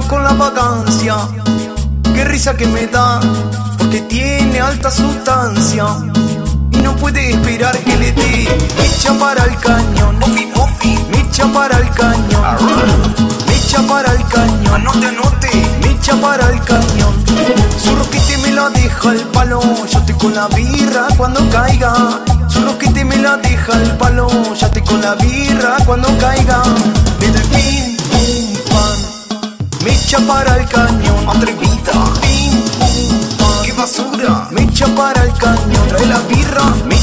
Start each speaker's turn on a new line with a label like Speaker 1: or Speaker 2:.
Speaker 1: ansia. Qué risa que me da, porque tiene alta sustancia. Y no puede esperar que le dé mecha para el cañón. Mecha para el cañón. Mecha para el cañón.
Speaker 2: Anote, anote.
Speaker 1: Mecha para el cañón. Su roquete me la deja el palo. Yo estoy con la birra cuando caiga. Su roquete me la deja el palo. Ya estoy con la birra cuando caiga. Mecha para el cañón.
Speaker 2: Atrevida.
Speaker 1: Pim.
Speaker 2: ¡Qué basura!
Speaker 1: Mecha para el cañón. Trae la birra.